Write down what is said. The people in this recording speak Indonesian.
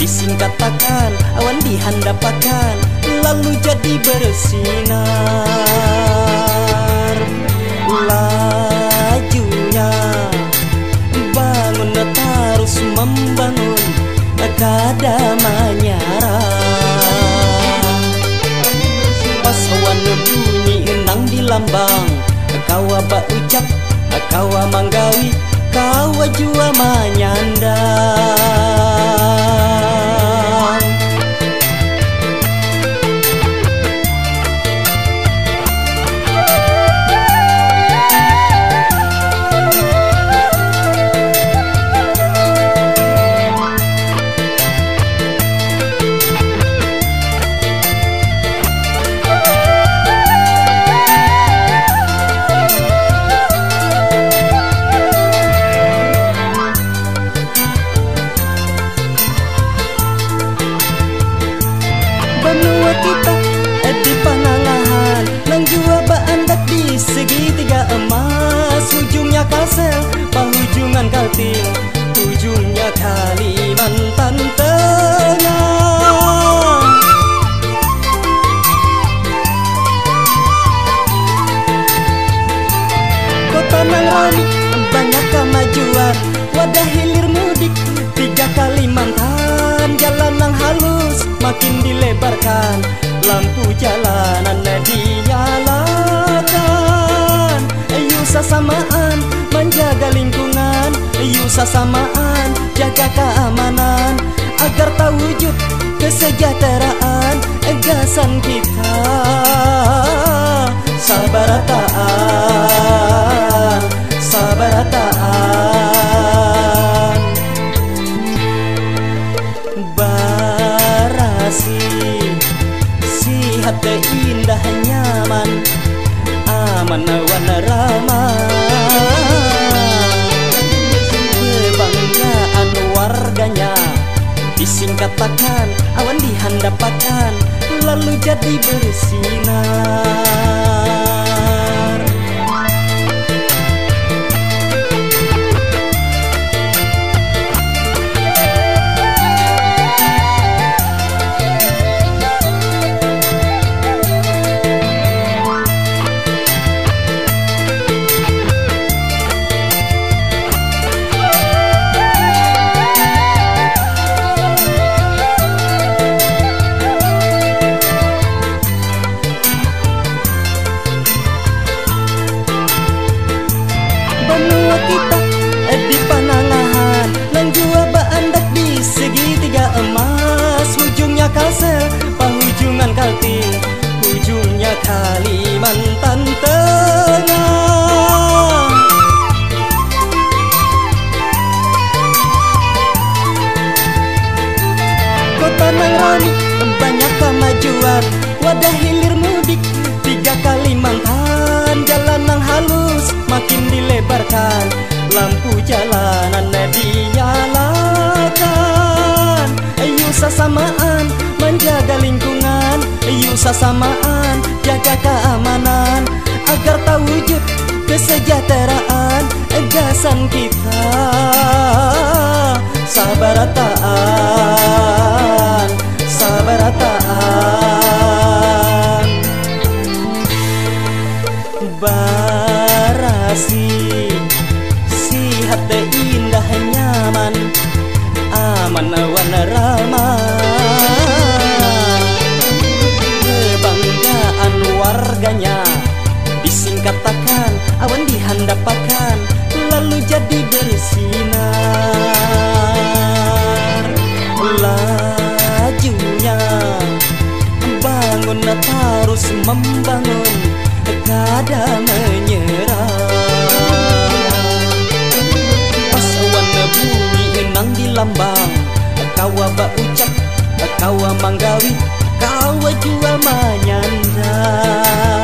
Disingkatakan awan dihandapakan Lalu jadi bersinar. Lajunya Bangun terus membangun Kada menyerah Pas awan bunyi enang di lambang Kawa bak ucap Kawa manggawi Kawa jua menyandang benua kita di panangahan Nang jua baandak di segitiga emas. Ujungnya kasel, bahujungan kaltim Ujungnya Kalimantan Tengah. Kota Nangrani banyak kemajuan. Wadah hilir mudik tiga Kalimantan Jalan yang halus makin dilebarkan. Lampu jalanan dinyalakan. Ayo samaan menjaga lingkungan. Ayo samaan jaga keamanan. Agar terwujud kesejahteraan Egasan kita. Sabarataan Sabarataan Ramah Kebanggaan warganya Disingkatakan awan dihandapakan Lalu jadi bersinar Kota Nangrani banyak kemajuan Wadah hilir mudik tiga Kalimantan. Jalan yang halus makin dilebarkan. Lampu jalanan dinyalakan Ayo samaan menjaga lingkungan. Ayo samaan jaga keamanan. Agar terwujud kesejahteraan Egasan kita. Sabarataan Sihat indah nyaman Aman warna ramah Kebanggaan warganya Disingkatakan awan dihandapakan Lalu jadi bersinar. Lajunya Bangun terus membangun Kada menyerah lambang. Kawa bak ucap Kawa manggawi Kawa jua menyandang